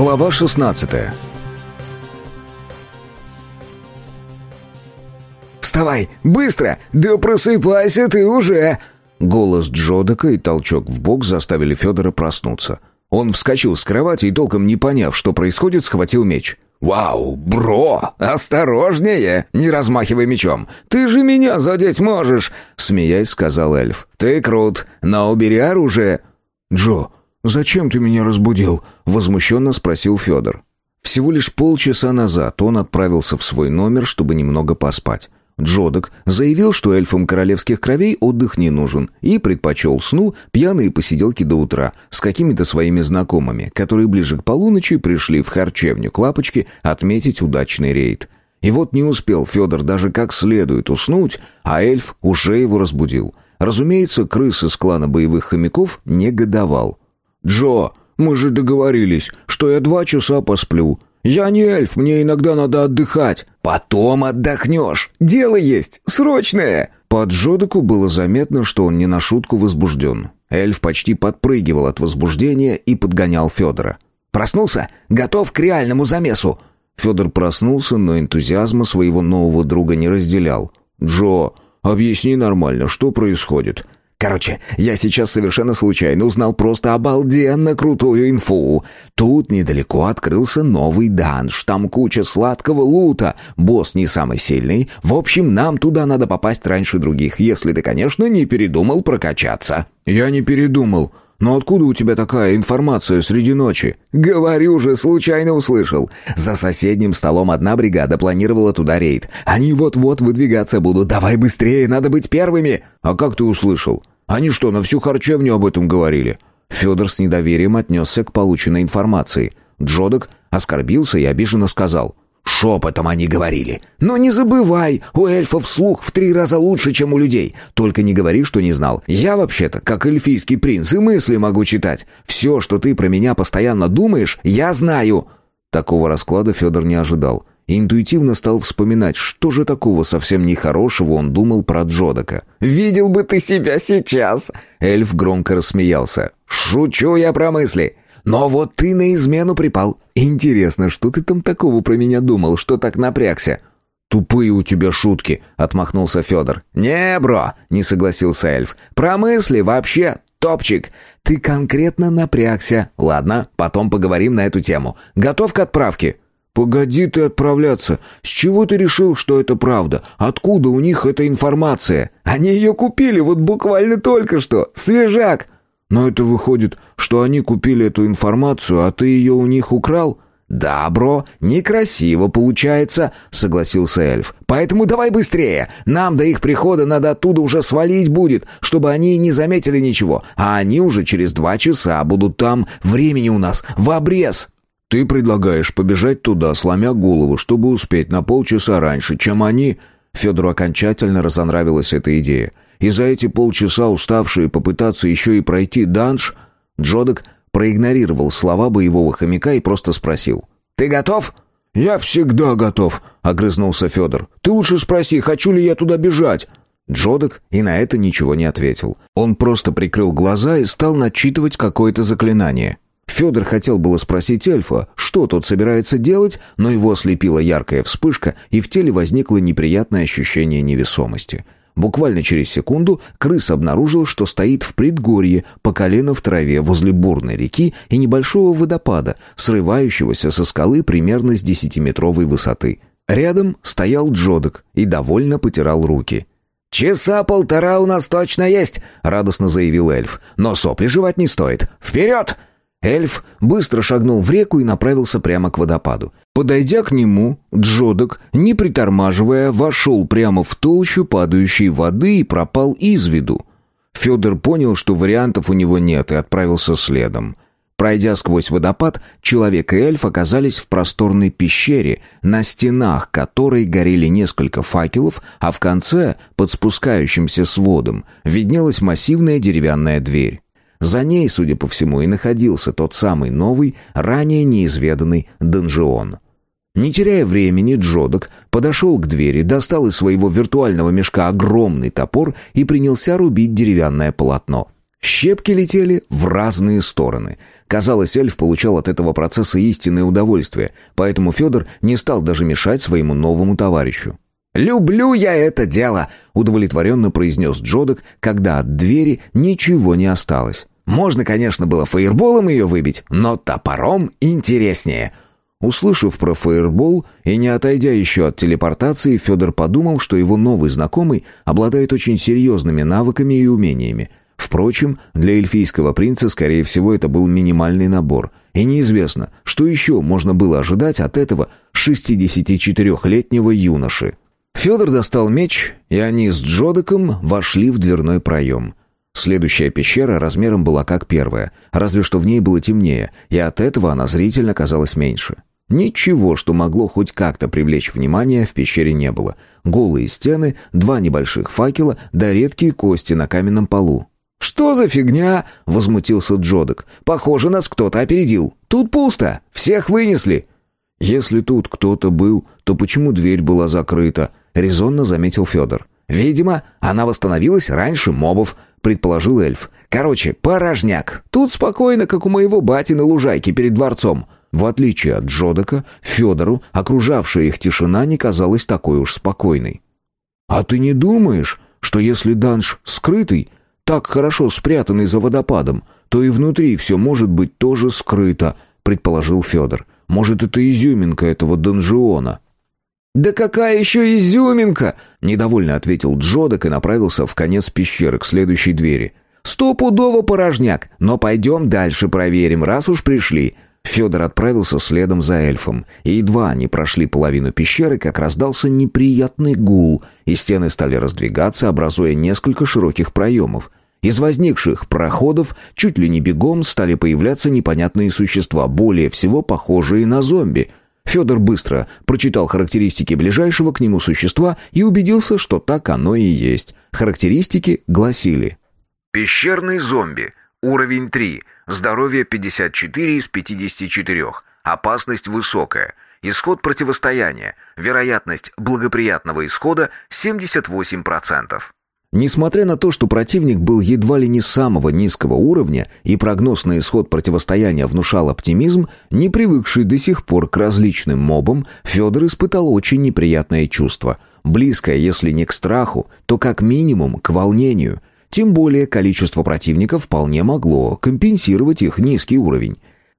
Глава 16 «Вставай! Быстро! Да просыпайся ты уже!» Голос Джодека и толчок в бок заставили Федора проснуться. Он вскочил с кровати и, толком не поняв, что происходит, схватил меч. «Вау, бро! Осторожнее! Не размахивай мечом! Ты же меня задеть можешь!» Смеясь, сказал эльф. «Ты крут, но убери оружие!» «Джо, зачем ты меня разбудил?» Возмущенно спросил Федор. Всего лишь полчаса назад он отправился в свой номер, чтобы немного поспать. Джодок заявил, что эльфам королевских кровей отдых не нужен, и предпочел сну пьяные посиделки до утра с какими-то своими знакомыми, которые ближе к полуночи пришли в харчевню Клапочки отметить удачный рейд. И вот не успел Федор даже как следует уснуть, а эльф уже его разбудил. Разумеется, крыс из клана боевых хомяков негодовал. «Джо, мы же договорились, что я два часа посплю. «Я не эльф, мне иногда надо отдыхать». «Потом отдохнешь. Дело есть, срочное». По Джодеку было заметно, что он не на шутку возбужден. Эльф почти подпрыгивал от возбуждения и подгонял Федора. «Проснулся? Готов к реальному замесу?» Федор проснулся, но энтузиазма своего нового друга не разделял. «Джо, объясни нормально, что происходит?» Короче, я сейчас совершенно случайно узнал просто обалденно крутую инфу. Тут недалеко открылся новый данж, там куча сладкого лута. Босс не самый сильный. В общем, нам туда надо попасть раньше других, если ты, конечно, не передумал прокачаться. Я не передумал. Но откуда у тебя такая информация среди ночи? Говорю же, случайно услышал. За соседним столом одна бригада планировала туда рейд. Они вот-вот выдвигаться будут. Давай быстрее, надо быть первыми. А как ты услышал? Они что, на всю харчевню об этом говорили? Федор с недоверием отнесся к полученной информации. Джодок оскорбился и обиженно сказал. Шепотом они говорили. Но не забывай, у эльфов слух в три раза лучше, чем у людей. Только не говори, что не знал. Я вообще-то, как эльфийский принц, и мысли могу читать. Все, что ты про меня постоянно думаешь, я знаю». Такого расклада Федор не ожидал. И интуитивно стал вспоминать, что же такого совсем нехорошего он думал про Джодака. «Видел бы ты себя сейчас!» Эльф громко рассмеялся. «Шучу я про мысли. Но вот ты на измену припал. Интересно, что ты там такого про меня думал, что так напрягся?» «Тупые у тебя шутки», — отмахнулся Федор. «Не, бро», — не согласился эльф. «Про мысли вообще топчик. Ты конкретно напрягся. Ладно, потом поговорим на эту тему. Готов к отправке?» «Погоди ты отправляться. С чего ты решил, что это правда? Откуда у них эта информация?» «Они ее купили вот буквально только что. Свежак!» Но это выходит, что они купили эту информацию, а ты ее у них украл?» «Да, бро, некрасиво получается», — согласился эльф. «Поэтому давай быстрее. Нам до их прихода надо оттуда уже свалить будет, чтобы они не заметили ничего. А они уже через два часа будут там. Времени у нас в обрез». «Ты предлагаешь побежать туда, сломя голову, чтобы успеть на полчаса раньше, чем они...» Федору окончательно разонравилась эта идея и за эти полчаса уставшие попытаться еще и пройти данж, Джодок проигнорировал слова боевого хомяка и просто спросил. «Ты готов?» «Я всегда готов», — огрызнулся Федор. «Ты лучше спроси, хочу ли я туда бежать?» Джодок и на это ничего не ответил. Он просто прикрыл глаза и стал начитывать какое-то заклинание. Федор хотел было спросить эльфа, что тот собирается делать, но его ослепила яркая вспышка, и в теле возникло неприятное ощущение невесомости — Буквально через секунду крыс обнаружил, что стоит в предгорье, по колено в траве, возле бурной реки и небольшого водопада, срывающегося со скалы примерно с десятиметровой высоты. Рядом стоял Джодок и довольно потирал руки. «Часа полтора у нас точно есть», — радостно заявил эльф. «Но сопли жевать не стоит. Вперед!» Эльф быстро шагнул в реку и направился прямо к водопаду. Подойдя к нему, Джодок, не притормаживая, вошел прямо в толщу падающей воды и пропал из виду. Федор понял, что вариантов у него нет, и отправился следом. Пройдя сквозь водопад, человек и эльф оказались в просторной пещере, на стенах которой горели несколько факелов, а в конце, под спускающимся сводом, виднелась массивная деревянная дверь. За ней, судя по всему, и находился тот самый новый, ранее неизведанный донжион. Не теряя времени, Джодок подошел к двери, достал из своего виртуального мешка огромный топор и принялся рубить деревянное полотно. Щепки летели в разные стороны. Казалось, эльф получал от этого процесса истинное удовольствие, поэтому Федор не стал даже мешать своему новому товарищу. «Люблю я это дело!» — удовлетворенно произнес Джодок, когда от двери ничего не осталось. «Можно, конечно, было фаерболом ее выбить, но топором интереснее!» Услышав про фаербол и не отойдя еще от телепортации, Федор подумал, что его новый знакомый обладает очень серьезными навыками и умениями. Впрочем, для эльфийского принца, скорее всего, это был минимальный набор. И неизвестно, что еще можно было ожидать от этого 64-летнего юноши. Федор достал меч, и они с Джодеком вошли в дверной проем. Следующая пещера размером была как первая, разве что в ней было темнее, и от этого она зрительно казалась меньше. Ничего, что могло хоть как-то привлечь внимание, в пещере не было. Голые стены, два небольших факела, да редкие кости на каменном полу. «Что за фигня?» — возмутился Джодек. «Похоже, нас кто-то опередил. Тут пусто. Всех вынесли». «Если тут кто-то был, то почему дверь была закрыта?» — резонно заметил Федор. «Видимо, она восстановилась раньше мобов», — предположил эльф. «Короче, порожняк. Тут спокойно, как у моего бати на лужайке перед дворцом». В отличие от Джодока, Федору окружавшая их тишина не казалась такой уж спокойной. «А ты не думаешь, что если данж скрытый, так хорошо спрятанный за водопадом, то и внутри все может быть тоже скрыто», — предположил Федор. «Может, это изюминка этого донжиона?» «Да какая еще изюминка!» — недовольно ответил Джодок и направился в конец пещеры к следующей двери. «Стопудово порожняк, но пойдем дальше проверим, раз уж пришли». Федор отправился следом за эльфом, и едва они прошли половину пещеры, как раздался неприятный гул, и стены стали раздвигаться, образуя несколько широких проемов. Из возникших проходов чуть ли не бегом стали появляться непонятные существа, более всего похожие на зомби — Федор быстро прочитал характеристики ближайшего к нему существа и убедился, что так оно и есть. Характеристики гласили. Пещерный зомби. Уровень 3. Здоровье 54 из 54. Опасность высокая. Исход противостояния. Вероятность благоприятного исхода 78%. Несмотря на то, что противник был едва ли не самого низкого уровня и прогноз на исход противостояния внушал оптимизм, не привыкший до сих пор к различным мобам, Федор испытал очень неприятное чувство. Близкое, если не к страху, то как минимум к волнению. Тем более количество противников вполне могло компенсировать их низкий уровень.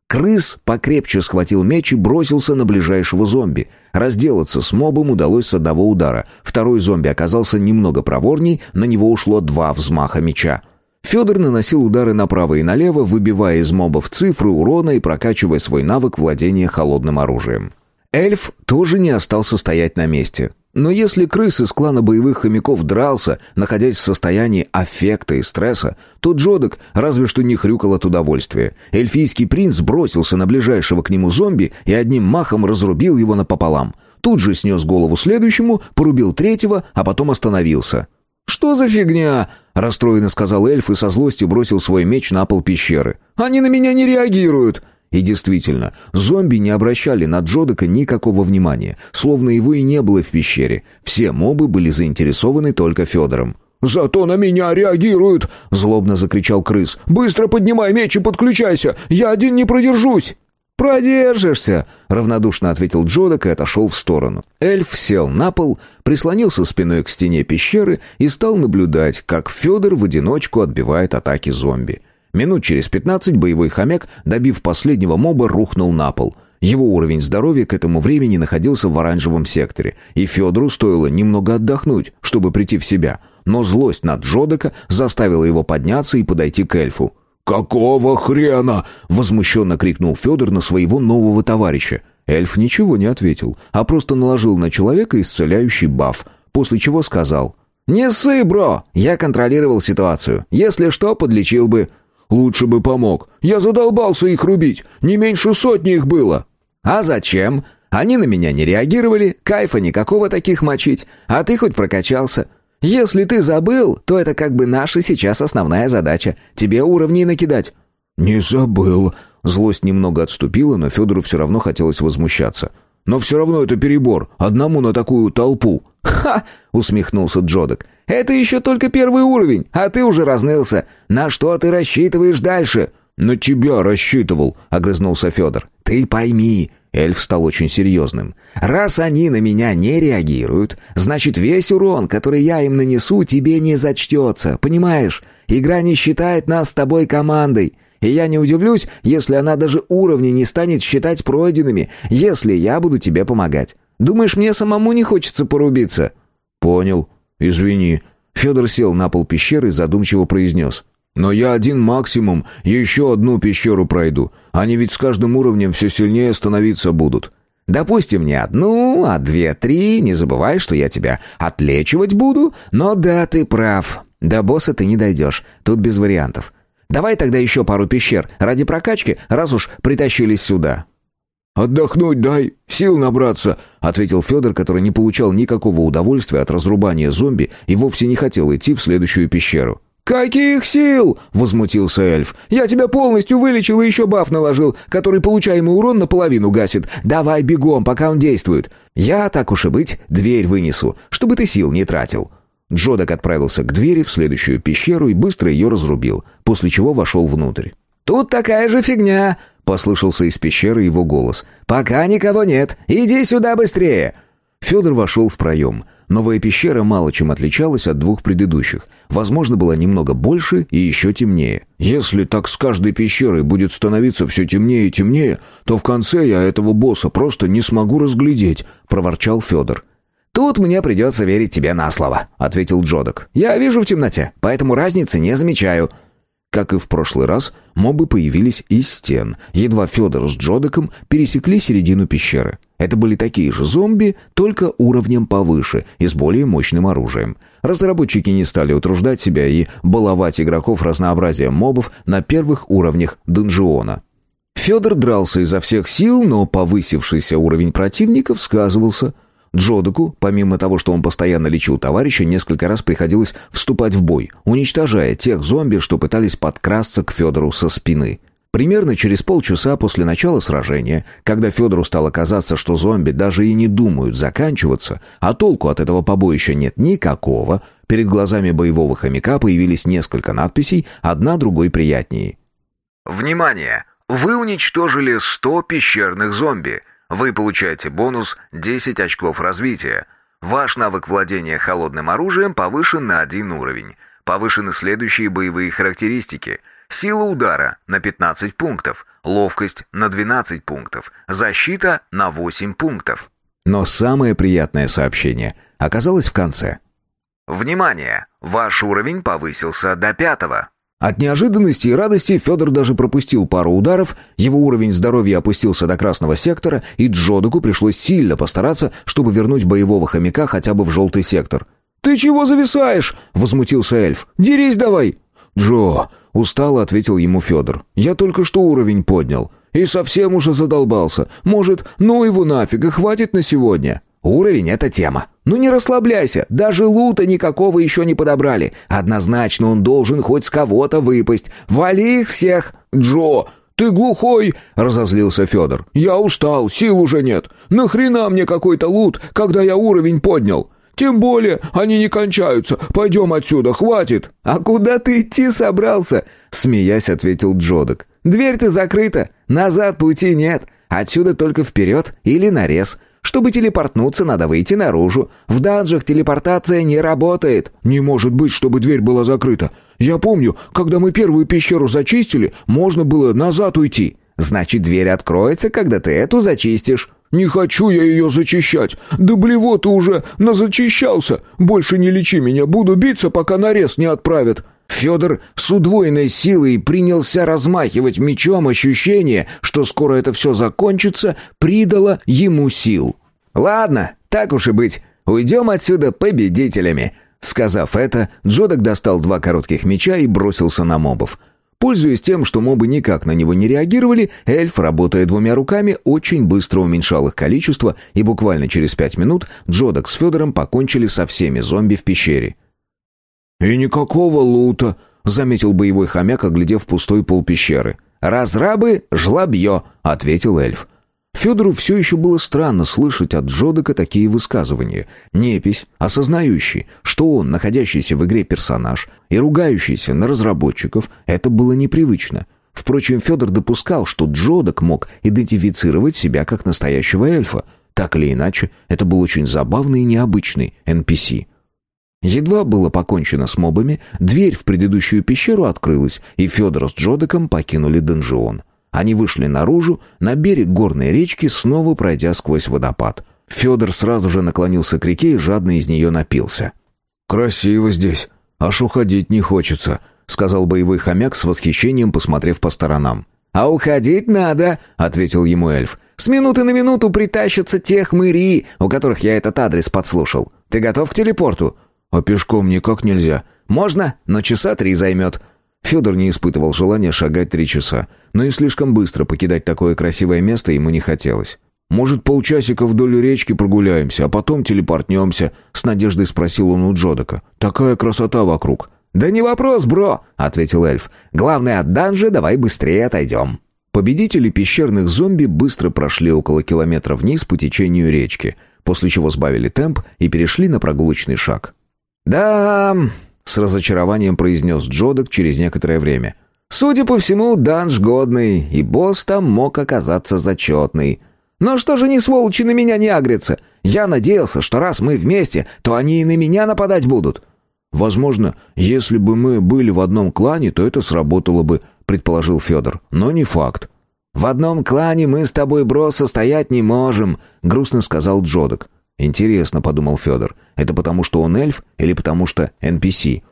Крыс покрепче схватил меч и бросился на ближайшего зомби. Разделаться с мобом удалось с одного удара. Второй зомби оказался немного проворней, на него ушло два взмаха меча. Федор наносил удары направо и налево, выбивая из мобов цифры урона и прокачивая свой навык владения холодным оружием. Эльф тоже не остался стоять на месте. Но если крыс из клана боевых хомяков дрался, находясь в состоянии аффекта и стресса, то Джодок разве что не хрюкал от удовольствия. Эльфийский принц бросился на ближайшего к нему зомби и одним махом разрубил его напополам. Тут же снес голову следующему, порубил третьего, а потом остановился. «Что за фигня?» — расстроенно сказал эльф и со злостью бросил свой меч на пол пещеры. «Они на меня не реагируют!» И действительно, зомби не обращали на Джодока никакого внимания, словно его и не было в пещере. Все мобы были заинтересованы только Федором. «Зато на меня реагируют!» — злобно закричал крыс. «Быстро поднимай меч и подключайся! Я один не продержусь!» «Продержишься!» — равнодушно ответил Джодок и отошел в сторону. Эльф сел на пол, прислонился спиной к стене пещеры и стал наблюдать, как Федор в одиночку отбивает атаки зомби. Минут через пятнадцать боевой хомяк, добив последнего моба, рухнул на пол. Его уровень здоровья к этому времени находился в оранжевом секторе, и Федору стоило немного отдохнуть, чтобы прийти в себя. Но злость над Джодека заставила его подняться и подойти к эльфу. «Какого хрена?» — возмущенно крикнул Федор на своего нового товарища. Эльф ничего не ответил, а просто наложил на человека исцеляющий баф, после чего сказал... «Не ссы, бро! Я контролировал ситуацию. Если что, подлечил бы...» Лучше бы помог. Я задолбался их рубить. Не меньше сотни их было. А зачем? Они на меня не реагировали, кайфа никакого таких мочить. А ты хоть прокачался. Если ты забыл, то это как бы наша сейчас основная задача. Тебе уровни накидать. Не забыл. Злость немного отступила, но Федору все равно хотелось возмущаться. Но все равно это перебор. Одному на такую толпу. «Ха!» — усмехнулся Джодок. «Это еще только первый уровень, а ты уже разнылся. На что ты рассчитываешь дальше?» «На тебя рассчитывал», — огрызнулся Федор. «Ты пойми, Эльф стал очень серьезным. «Раз они на меня не реагируют, значит, весь урон, который я им нанесу, тебе не зачтется, понимаешь? Игра не считает нас с тобой командой. И я не удивлюсь, если она даже уровни не станет считать пройденными, если я буду тебе помогать. Думаешь, мне самому не хочется порубиться?» «Понял. Извини». Федор сел на пол пещеры и задумчиво произнес. Но я один максимум еще одну пещеру пройду. Они ведь с каждым уровнем все сильнее становиться будут. Допустим, не одну, а две-три. Не забывай, что я тебя отлечивать буду. Но да, ты прав. До босса ты не дойдешь. Тут без вариантов. Давай тогда еще пару пещер. Ради прокачки, раз уж притащились сюда. «Отдохнуть дай, сил набраться», — ответил Федор, который не получал никакого удовольствия от разрубания зомби и вовсе не хотел идти в следующую пещеру. «Каких сил?» — возмутился эльф. «Я тебя полностью вылечил и еще баф наложил, который получаемый урон наполовину гасит. Давай бегом, пока он действует. Я, так уж и быть, дверь вынесу, чтобы ты сил не тратил». Джодок отправился к двери в следующую пещеру и быстро ее разрубил, после чего вошел внутрь. «Тут такая же фигня!» — послышался из пещеры его голос. «Пока никого нет. Иди сюда быстрее!» Федор вошел в проем. Новая пещера мало чем отличалась от двух предыдущих. Возможно, была немного больше и еще темнее. Если так с каждой пещерой будет становиться все темнее и темнее, то в конце я этого босса просто не смогу разглядеть», — проворчал Федор. «Тут мне придется верить тебе на слово», — ответил Джодок. «Я вижу в темноте, поэтому разницы не замечаю». Как и в прошлый раз, мобы появились из стен. Едва Федор с Джодеком пересекли середину пещеры. Это были такие же зомби, только уровнем повыше и с более мощным оружием. Разработчики не стали утруждать себя и баловать игроков разнообразием мобов на первых уровнях донжиона. Федор дрался изо всех сил, но повысившийся уровень противников сказывался – Джодоку, помимо того, что он постоянно лечил товарища, несколько раз приходилось вступать в бой, уничтожая тех зомби, что пытались подкрасться к Федору со спины. Примерно через полчаса после начала сражения, когда Федору стало казаться, что зомби даже и не думают заканчиваться, а толку от этого побоища нет никакого, перед глазами боевого хомяка появились несколько надписей, одна другой приятнее. «Внимание! Вы уничтожили 100 пещерных зомби. Вы получаете бонус 10 очков развития. Ваш навык владения холодным оружием повышен на один уровень. Повышены следующие боевые характеристики. Сила удара на 15 пунктов, ловкость на 12 пунктов, защита на 8 пунктов. Но самое приятное сообщение оказалось в конце. Внимание! Ваш уровень повысился до пятого. От неожиданности и радости Федор даже пропустил пару ударов, его уровень здоровья опустился до красного сектора, и Джодоку пришлось сильно постараться, чтобы вернуть боевого хомяка хотя бы в желтый сектор. «Ты чего зависаешь?» — возмутился эльф. «Дерись давай!» «Джо!» — устало ответил ему Федор. «Я только что уровень поднял. И совсем уже задолбался. Может, ну его нафиг, и хватит на сегодня?» Уровень — это тема. Ну не расслабляйся, даже лута никакого еще не подобрали. Однозначно он должен хоть с кого-то выпасть. Вали их всех!» «Джо, ты глухой!» — разозлился Федор. «Я устал, сил уже нет. Нахрена мне какой-то лут, когда я уровень поднял? Тем более они не кончаются. Пойдем отсюда, хватит!» «А куда ты идти собрался?» — смеясь ответил Джодок. «Дверь-то закрыта, назад пути нет. Отсюда только вперед или нарез». Чтобы телепортнуться, надо выйти наружу. В данжах телепортация не работает». «Не может быть, чтобы дверь была закрыта. Я помню, когда мы первую пещеру зачистили, можно было назад уйти». «Значит, дверь откроется, когда ты эту зачистишь». «Не хочу я ее зачищать. Да блево ты уже назачищался. Больше не лечи меня, буду биться, пока нарез не отправят». Федор с удвоенной силой принялся размахивать мечом. Ощущение, что скоро это все закончится, придало ему сил. «Ладно, так уж и быть, уйдем отсюда победителями». Сказав это, Джодок достал два коротких меча и бросился на мобов. Пользуясь тем, что мобы никак на него не реагировали, эльф, работая двумя руками, очень быстро уменьшал их количество, и буквально через пять минут Джодок с Федором покончили со всеми зомби в пещере. «И никакого лута», — заметил боевой хомяк, оглядев пустой пол пещеры. «Разрабы — жлобье», — ответил эльф. Федору все еще было странно слышать от Джодека такие высказывания. Непись, осознающий, что он, находящийся в игре персонаж, и ругающийся на разработчиков, это было непривычно. Впрочем, Федор допускал, что Джодек мог идентифицировать себя как настоящего эльфа. Так или иначе, это был очень забавный и необычный NPC. Едва было покончено с мобами, дверь в предыдущую пещеру открылась, и Федор с Джодеком покинули донжион. Они вышли наружу, на берег горной речки, снова пройдя сквозь водопад. Федор сразу же наклонился к реке и жадно из нее напился. «Красиво здесь, аж уходить не хочется», — сказал боевой хомяк с восхищением, посмотрев по сторонам. «А уходить надо», — ответил ему эльф. «С минуты на минуту притащатся те хмыри, у которых я этот адрес подслушал. Ты готов к телепорту?» «А пешком никак нельзя». «Можно, но часа три займет. Федор не испытывал желания шагать три часа, но и слишком быстро покидать такое красивое место ему не хотелось. «Может, полчасика вдоль речки прогуляемся, а потом телепортнемся?» — с надеждой спросил он у Джодока. «Такая красота вокруг». «Да не вопрос, бро!» — ответил эльф. «Главное, от данжа давай быстрее отойдем». Победители пещерных зомби быстро прошли около километра вниз по течению речки, после чего сбавили темп и перешли на прогулочный шаг. «Да, с разочарованием произнес Джодок через некоторое время. «Судя по всему, данж годный, и босс там мог оказаться зачетный. Но что же не сволочи на меня не агрятся? Я надеялся, что раз мы вместе, то они и на меня нападать будут». «Возможно, если бы мы были в одном клане, то это сработало бы», — предположил Федор. «Но не факт». «В одном клане мы с тобой, бро, состоять не можем», — грустно сказал Джодок. «Интересно», — подумал Федор, — «это потому, что он эльф или потому, что NPC?»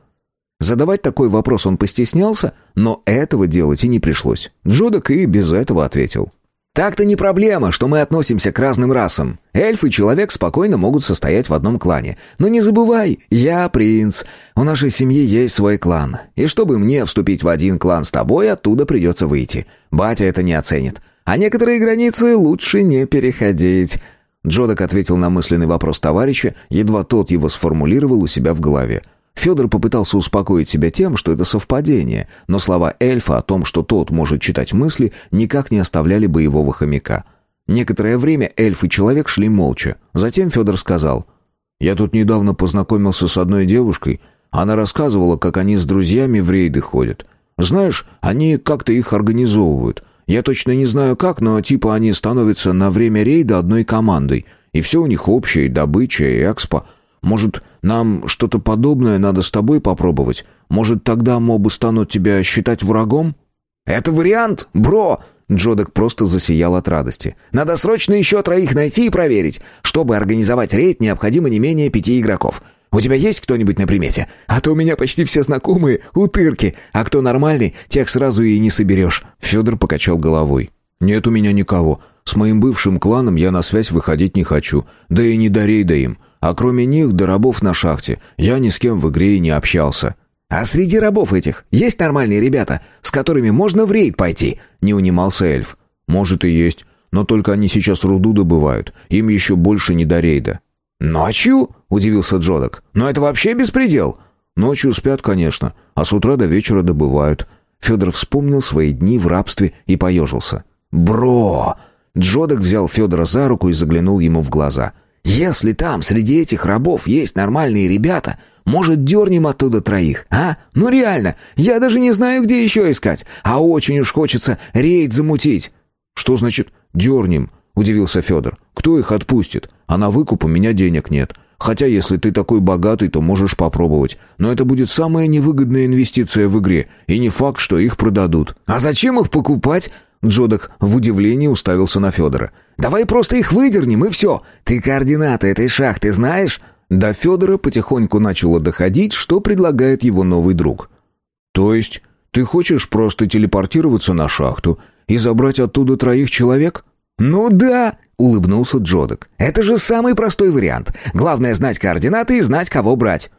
Задавать такой вопрос он постеснялся, но этого делать и не пришлось. Джодок и без этого ответил. «Так-то не проблема, что мы относимся к разным расам. Эльф и человек спокойно могут состоять в одном клане. Но не забывай, я принц. У нашей семьи есть свой клан. И чтобы мне вступить в один клан с тобой, оттуда придется выйти. Батя это не оценит. А некоторые границы лучше не переходить». Джодок ответил на мысленный вопрос товарища, едва тот его сформулировал у себя в голове. Федор попытался успокоить себя тем, что это совпадение, но слова эльфа о том, что тот может читать мысли, никак не оставляли боевого хомяка. Некоторое время эльф и человек шли молча. Затем Федор сказал, «Я тут недавно познакомился с одной девушкой. Она рассказывала, как они с друзьями в рейды ходят. Знаешь, они как-то их организовывают. Я точно не знаю как, но типа они становятся на время рейда одной командой, и все у них общее, добыча, и экспо. Может, нам что-то подобное надо с тобой попробовать? Может, тогда мобы станут тебя считать врагом?» «Это вариант, бро!» Джодек просто засиял от радости. «Надо срочно еще троих найти и проверить. Чтобы организовать рейд, необходимо не менее пяти игроков. У тебя есть кто-нибудь на примете? А то у меня почти все знакомые утырки, а кто нормальный, тех сразу и не соберешь». Федор покачал головой. «Нет у меня никого. С моим бывшим кланом я на связь выходить не хочу. Да и не до рейда им. А кроме них, до рабов на шахте, я ни с кем в игре и не общался». «А среди рабов этих есть нормальные ребята, с которыми можно в рейд пойти?» — не унимался эльф. «Может и есть, но только они сейчас руду добывают. Им еще больше не до рейда». «Ночью?» — удивился Джодок. «Но это вообще беспредел!» «Ночью спят, конечно, а с утра до вечера добывают». Федор вспомнил свои дни в рабстве и поежился. «Бро!» Джодок взял Федора за руку и заглянул ему в глаза. «Если там среди этих рабов есть нормальные ребята, может, дернем оттуда троих, а? Ну реально, я даже не знаю, где еще искать, а очень уж хочется рейд замутить». «Что значит «дернем»?» — удивился Федор. «Кто их отпустит? А на выкуп у меня денег нет. Хотя, если ты такой богатый, то можешь попробовать. Но это будет самая невыгодная инвестиция в игре, и не факт, что их продадут». «А зачем их покупать?» Джодок в удивлении уставился на Федора. «Давай просто их выдернем, и все. Ты координаты этой шахты знаешь?» До Федора потихоньку начало доходить, что предлагает его новый друг. «То есть ты хочешь просто телепортироваться на шахту и забрать оттуда троих человек?» «Ну да», — улыбнулся Джодок. «Это же самый простой вариант. Главное знать координаты и знать, кого брать».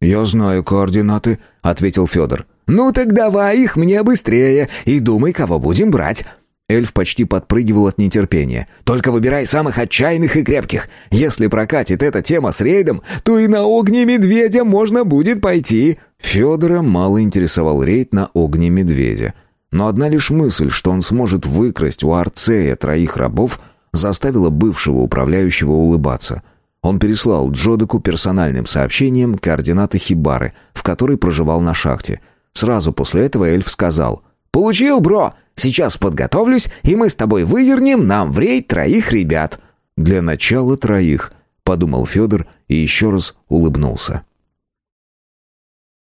«Я знаю координаты», — ответил Федор. «Ну так давай их мне быстрее и думай, кого будем брать». Эльф почти подпрыгивал от нетерпения. «Только выбирай самых отчаянных и крепких. Если прокатит эта тема с рейдом, то и на огне медведя можно будет пойти». Федора мало интересовал рейд на огне медведя. Но одна лишь мысль, что он сможет выкрасть у Арцея троих рабов, заставило бывшего управляющего улыбаться. Он переслал Джодеку персональным сообщением координаты хибары, в которой проживал на шахте. Сразу после этого эльф сказал «Получил, бро! Сейчас подготовлюсь, и мы с тобой выдернем нам в рейд троих ребят». «Для начала троих», — подумал Федор и еще раз улыбнулся.